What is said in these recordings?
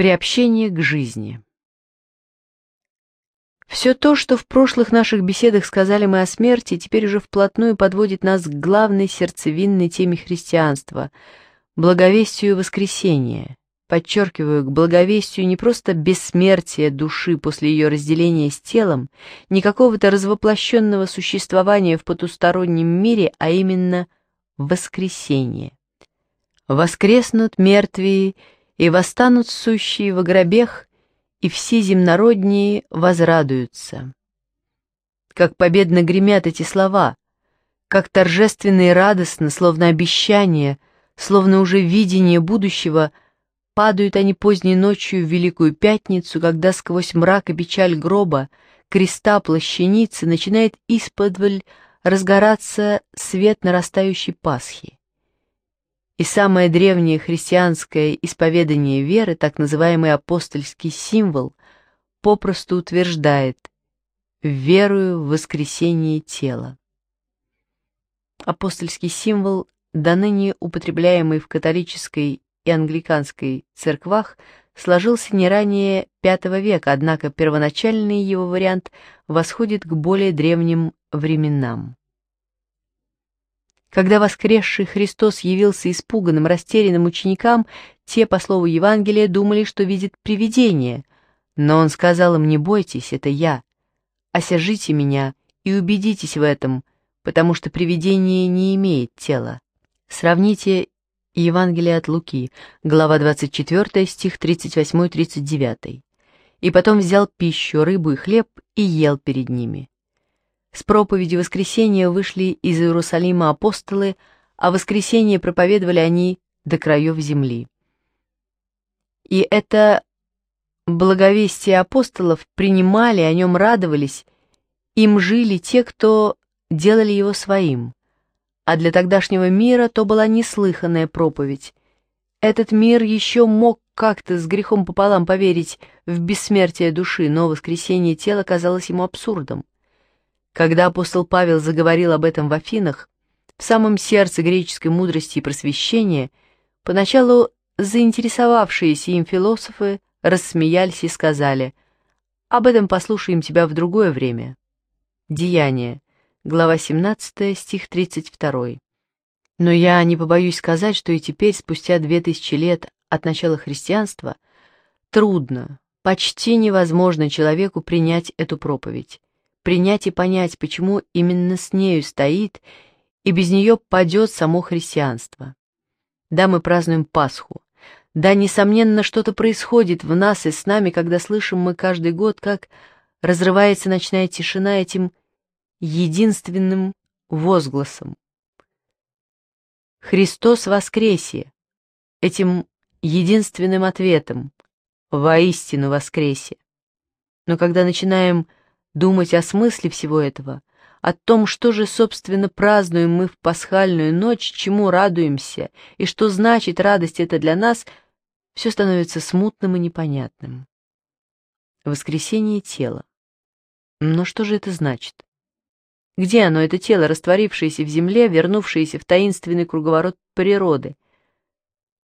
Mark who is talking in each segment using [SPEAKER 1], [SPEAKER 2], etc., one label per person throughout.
[SPEAKER 1] Приобщение к жизни. Все то, что в прошлых наших беседах сказали мы о смерти, теперь уже вплотную подводит нас к главной сердцевинной теме христианства – благовестию воскресения. Подчеркиваю, к благовестию не просто бессмертия души после ее разделения с телом, не какого-то развоплощенного существования в потустороннем мире, а именно воскресение. «Воскреснут мертвые, и восстанут сущие во гробех, и все земнородние возрадуются. Как победно гремят эти слова, как торжественно и радостно, словно обещание, словно уже видение будущего, падают они поздней ночью в Великую Пятницу, когда сквозь мрак и печаль гроба, креста плащаницы начинает исподволь разгораться свет нарастающей Пасхи. И самое древнее христианское исповедание веры, так называемый апостольский символ, попросту утверждает «верую в воскресение тела». Апостольский символ, до ныне употребляемый в католической и англиканской церквах, сложился не ранее V века, однако первоначальный его вариант восходит к более древним временам. Когда воскресший Христос явился испуганным, растерянным ученикам, те, по слову Евангелия, думали, что видят привидение. Но он сказал им, не бойтесь, это я. Осяжите меня и убедитесь в этом, потому что привидение не имеет тела. Сравните Евангелие от Луки, глава 24, стих 38-39. «И потом взял пищу, рыбу и хлеб и ел перед ними. С проповеди воскресения вышли из Иерусалима апостолы, а воскресение проповедовали они до краев земли. И это благовестие апостолов принимали, о нем радовались, им жили те, кто делали его своим. А для тогдашнего мира то была неслыханная проповедь. Этот мир еще мог как-то с грехом пополам поверить в бессмертие души, но воскресение тела казалось ему абсурдом. Когда апостол Павел заговорил об этом в Афинах, в самом сердце греческой мудрости и просвещения, поначалу заинтересовавшиеся им философы рассмеялись и сказали «Об этом послушаем тебя в другое время». Деяние, глава 17, стих 32. Но я не побоюсь сказать, что и теперь, спустя две тысячи лет от начала христианства, трудно, почти невозможно человеку принять эту проповедь принять и понять, почему именно с нею стоит, и без нее падет само христианство. Да, мы празднуем Пасху. Да, несомненно, что-то происходит в нас и с нами, когда слышим мы каждый год, как разрывается ночная тишина этим единственным возгласом. Христос воскресе! Этим единственным ответом «Воистину воскресе!» Но когда начинаем думать о смысле всего этого, о том, что же, собственно, празднуем мы в пасхальную ночь, чему радуемся, и что значит радость это для нас, все становится смутным и непонятным. Воскресение тела. Но что же это значит? Где оно, это тело, растворившееся в земле, вернувшееся в таинственный круговорот природы?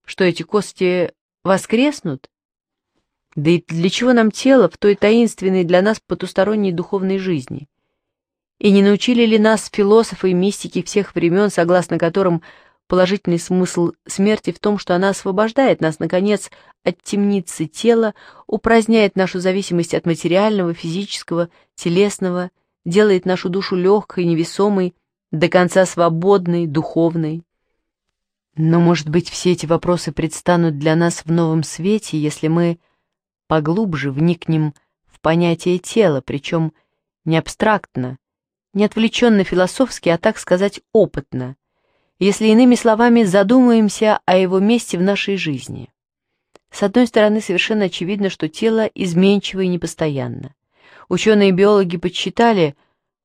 [SPEAKER 1] Что эти кости воскреснут? Да и для чего нам тело в той таинственной для нас потусторонней духовной жизни? И не научили ли нас философы и мистики всех времен, согласно которым положительный смысл смерти в том, что она освобождает нас, наконец, от темницы тела, упраздняет нашу зависимость от материального, физического, телесного, делает нашу душу легкой, невесомой, до конца свободной, духовной. Но, может быть, все эти вопросы предстанут для нас в новом свете, если мы Поглубже вникнем в понятие тела, причем не абстрактно, не отвлеченно философски, а, так сказать, опытно, если иными словами задумаемся о его месте в нашей жизни. С одной стороны, совершенно очевидно, что тело изменчиво и непостоянно. Ученые-биологи подсчитали,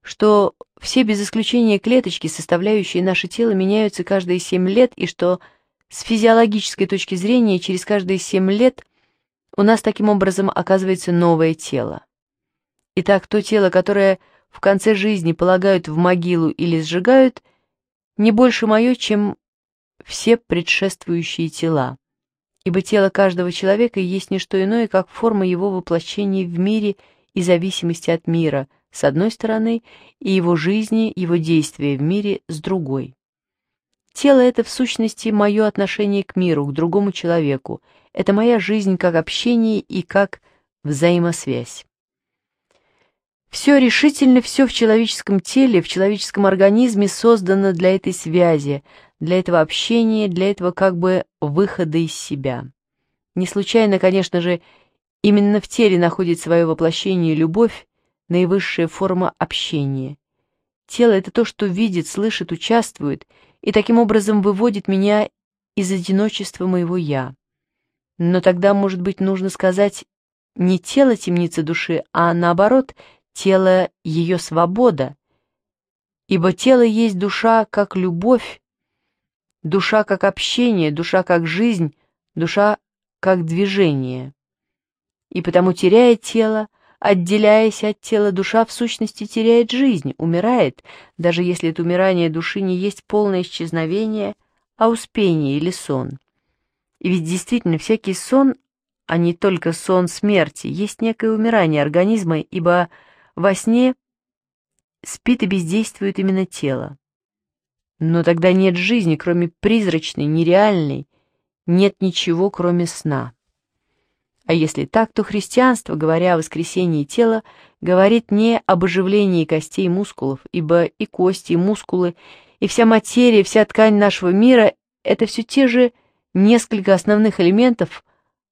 [SPEAKER 1] что все без исключения клеточки, составляющие наше тело, меняются каждые 7 лет, и что с физиологической точки зрения через каждые 7 лет у нас таким образом оказывается новое тело. Итак, то тело, которое в конце жизни полагают в могилу или сжигают, не больше мое, чем все предшествующие тела, ибо тело каждого человека есть не что иное, как форма его воплощения в мире и зависимости от мира, с одной стороны, и его жизни, его действия в мире, с другой. Тело — это в сущности мое отношение к миру, к другому человеку, это моя жизнь как общение и как взаимосвязь. Все решительно, все в человеческом теле, в человеческом организме создано для этой связи, для этого общения, для этого как бы выхода из себя. Не случайно, конечно же, именно в теле находит свое воплощение любовь, наивысшая форма общения. Тело — это то, что видит, слышит, участвует и таким образом выводит меня из одиночества моего «я». Но тогда, может быть, нужно сказать не тело темницы души, а наоборот, тело ее свобода. Ибо тело есть душа как любовь, душа как общение, душа как жизнь, душа как движение. И потому, теряя тело, отделяясь от тела, душа в сущности теряет жизнь, умирает, даже если это умирание души не есть полное исчезновение, а успение или сон. И ведь действительно всякий сон, а не только сон смерти, есть некое умирание организма, ибо во сне спит и бездействует именно тело. Но тогда нет жизни, кроме призрачной, нереальной, нет ничего, кроме сна. А если так, то христианство, говоря о воскресении тела, говорит не об оживлении костей и мускулов, ибо и кости, и мускулы, и вся материя, вся ткань нашего мира — это все те же несколько основных элементов,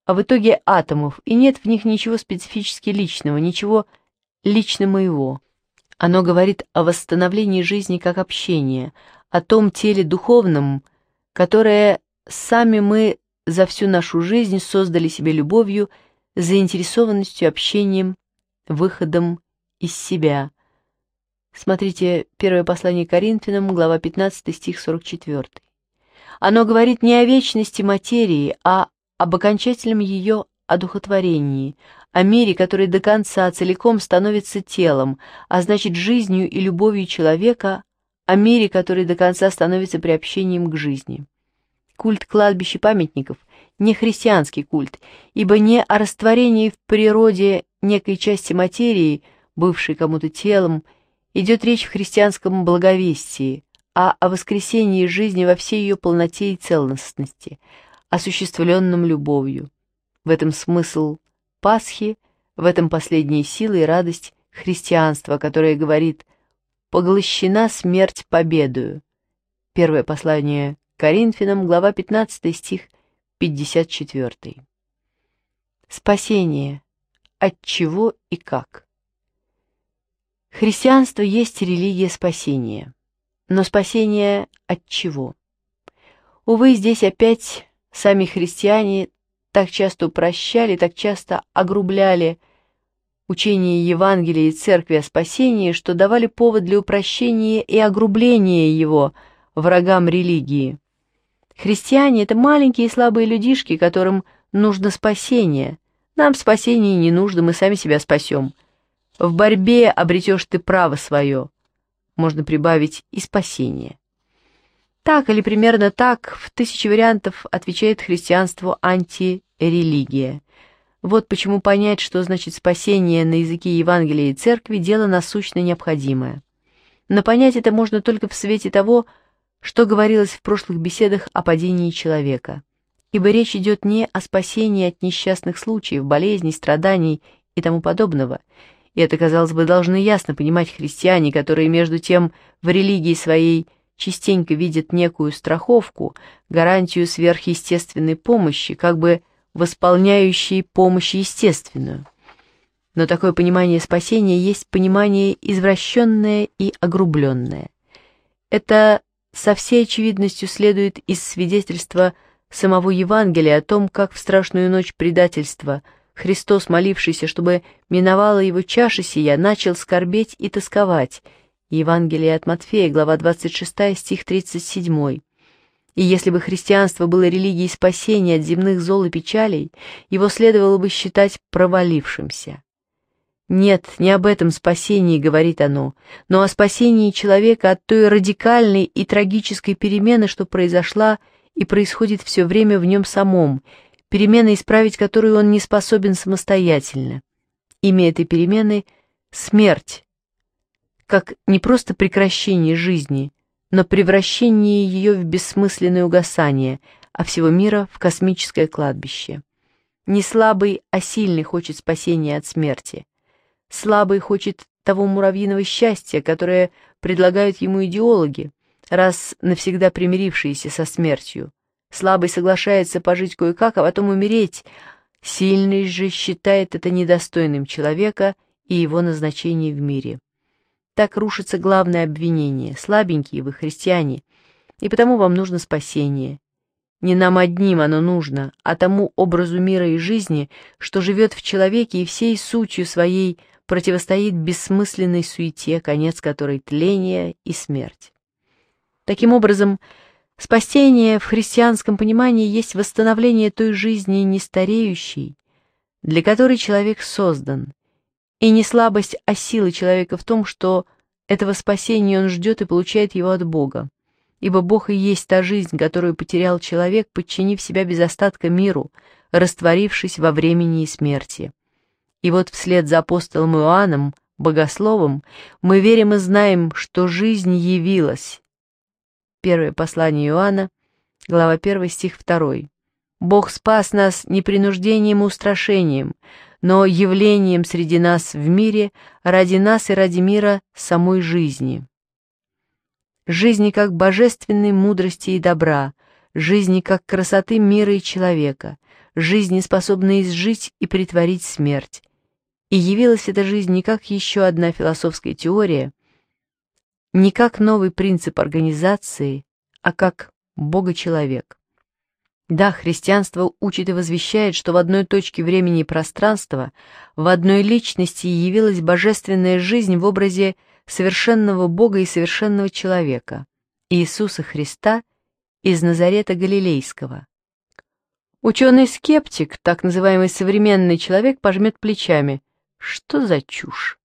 [SPEAKER 1] а в итоге атомов, и нет в них ничего специфически личного, ничего лично моего. Оно говорит о восстановлении жизни как общения, о том теле духовном, которое сами мы за всю нашу жизнь создали себе любовью, заинтересованностью, общением, выходом из себя. Смотрите первое послание Коринфянам, глава 15, стих 44. Оно говорит не о вечности материи, а об окончательном ее одухотворении, о мире, который до конца целиком становится телом, а значит жизнью и любовью человека, о мире, который до конца становится приобщением к жизни. Культ кладбищ и памятников – не христианский культ, ибо не о растворении в природе некой части материи, бывшей кому-то телом, идет речь в христианском благовестии – а о воскресении жизни во всей ее полноте и целостности, осуществленном любовью. В этом смысл Пасхи, в этом последние силы и радость христианства, которое говорит «поглощена смерть победою». Первое послание Коринфянам, глава 15, стих 54. Спасение. От чего и как? Христианство есть религия спасения. Но спасение от чего? Увы, здесь опять сами христиане так часто упрощали, так часто огрубляли учение Евангелия и Церкви о спасении, что давали повод для упрощения и огрубления его врагам религии. Христиане — это маленькие и слабые людишки, которым нужно спасение. Нам спасение не нужно, мы сами себя спасем. В борьбе обретешь ты право свое можно прибавить и спасение. Так или примерно так в тысячи вариантов отвечает христианству антирелигия. Вот почему понять, что значит спасение на языке Евангелия и Церкви – дело насущно необходимое. Но понять это можно только в свете того, что говорилось в прошлых беседах о падении человека. Ибо речь идет не о спасении от несчастных случаев, болезней, страданий и тому подобного – и это, казалось бы, должны ясно понимать христиане, которые, между тем, в религии своей частенько видят некую страховку, гарантию сверхъестественной помощи, как бы восполняющей помощь естественную. Но такое понимание спасения есть понимание извращенное и огрубленное. Это со всей очевидностью следует из свидетельства самого Евангелия о том, как в страшную ночь предательства – Христос, молившийся, чтобы миновала его чаша сия, начал скорбеть и тосковать. Евангелие от Матфея, глава 26, стих 37. И если бы христианство было религией спасения от земных зол и печалей, его следовало бы считать провалившимся. Нет, не об этом спасении говорит оно, но о спасении человека от той радикальной и трагической перемены, что произошла и происходит все время в нем самом – перемены, исправить которую он не способен самостоятельно. Имя этой перемены — смерть, как не просто прекращение жизни, но превращение ее в бессмысленное угасание, а всего мира в космическое кладбище. Не слабый, а сильный хочет спасения от смерти. Слабый хочет того муравьиного счастья, которое предлагают ему идеологи, раз навсегда примирившиеся со смертью. Слабый соглашается пожить кое-как, а потом умереть. Сильный же считает это недостойным человека и его назначение в мире. Так рушится главное обвинение. Слабенькие вы, христиане, и потому вам нужно спасение. Не нам одним оно нужно, а тому образу мира и жизни, что живет в человеке и всей сутью своей противостоит бессмысленной суете, конец которой тление и смерть. Таким образом, Спасение в христианском понимании есть восстановление той жизни нестареющей, для которой человек создан, и не слабость, а сила человека в том, что этого спасения он ждет и получает его от Бога, ибо Бог и есть та жизнь, которую потерял человек, подчинив себя без остатка миру, растворившись во времени и смерти. И вот вслед за апостолом Иоанном, богословом, мы верим и знаем, что жизнь явилась, Первое послание Иоанна, глава 1, стих 2. «Бог спас нас не принуждением и устрашением, но явлением среди нас в мире, ради нас и ради мира самой жизни. Жизни как божественной мудрости и добра, жизни как красоты мира и человека, жизни, способной изжить и притворить смерть. И явилась эта жизнь не как еще одна философская теория, не как новый принцип организации, а как Бога-человек. Да, христианство учит и возвещает, что в одной точке времени и пространства, в одной личности явилась божественная жизнь в образе совершенного Бога и совершенного человека, Иисуса Христа из Назарета Галилейского. Ученый-скептик, так называемый современный человек, пожмет плечами. Что за чушь?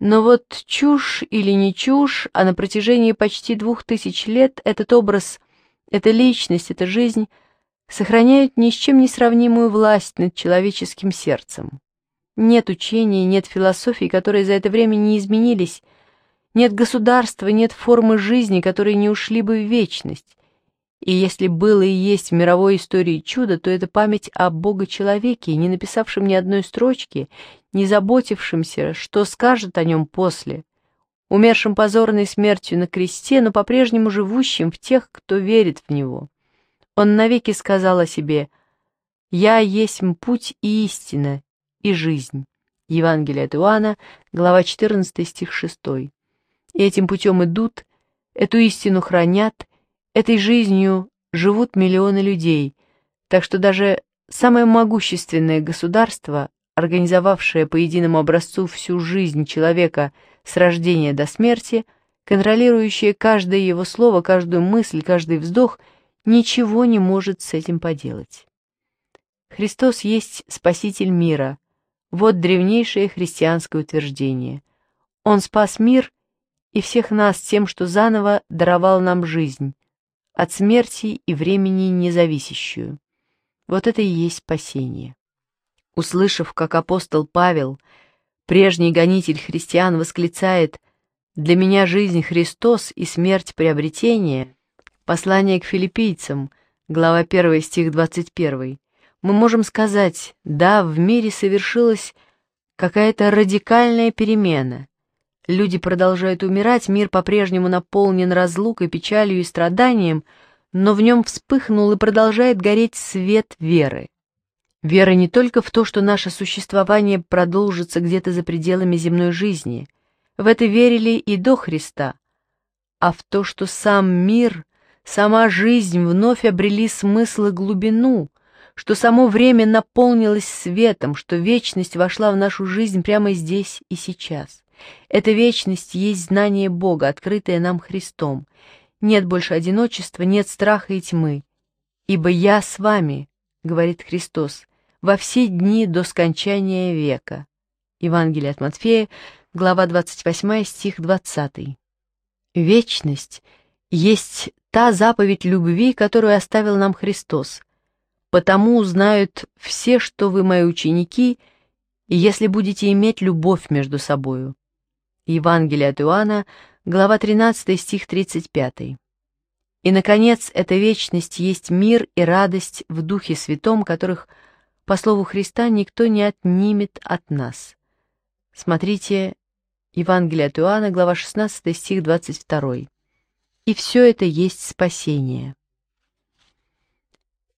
[SPEAKER 1] Но вот чушь или не чушь, а на протяжении почти двух тысяч лет этот образ, эта личность, эта жизнь сохраняют ни с чем не сравнимую власть над человеческим сердцем. Нет учений, нет философий, которые за это время не изменились, нет государства, нет формы жизни, которые не ушли бы в вечность. И если было и есть в мировой истории чудо, то это память о Бога-человеке, не написавшем ни одной строчки, не заботившемся, что скажет о нем после, умершим позорной смертью на кресте, но по-прежнему живущим в тех, кто верит в него. Он навеки сказал о себе «Я есть путь и истина, и жизнь». Евангелие от Иоанна, глава 14, стих 6. И этим путем идут, эту истину хранят, Этой жизнью живут миллионы людей, так что даже самое могущественное государство, организовавшее по единому образцу всю жизнь человека с рождения до смерти, контролирующее каждое его слово, каждую мысль, каждый вздох, ничего не может с этим поделать. Христос есть Спаситель мира. Вот древнейшее христианское утверждение. Он спас мир и всех нас тем, что заново даровал нам жизнь, от смерти и времени независящую. Вот это и есть спасение. Услышав, как апостол Павел, прежний гонитель христиан, восклицает «Для меня жизнь Христос и смерть приобретение», послание к филиппийцам, глава 1 стих 21, мы можем сказать «Да, в мире совершилась какая-то радикальная перемена, Люди продолжают умирать, мир по-прежнему наполнен разлукой, печалью и страданием, но в нем вспыхнул и продолжает гореть свет веры. Вера не только в то, что наше существование продолжится где-то за пределами земной жизни, в это верили и до Христа, а в то, что сам мир, сама жизнь вновь обрели смысл и глубину, что само время наполнилось светом, что вечность вошла в нашу жизнь прямо здесь и сейчас. Эта вечность есть знание Бога, открытое нам Христом. Нет больше одиночества, нет страха и тьмы. Ибо я с вами, говорит Христос, во все дни до скончания века. Евангелие от Матфея, глава 28, стих 20. Вечность есть та заповедь любви, которую оставил нам Христос. Потому узнают все, что вы мои ученики, и если будете иметь любовь между собою. Евангелие от Иоанна, глава 13, стих 35. И, наконец, эта вечность есть мир и радость в Духе Святом, которых, по слову Христа, никто не отнимет от нас. Смотрите Евангелие от Иоанна, глава 16, стих 22. И все это есть спасение.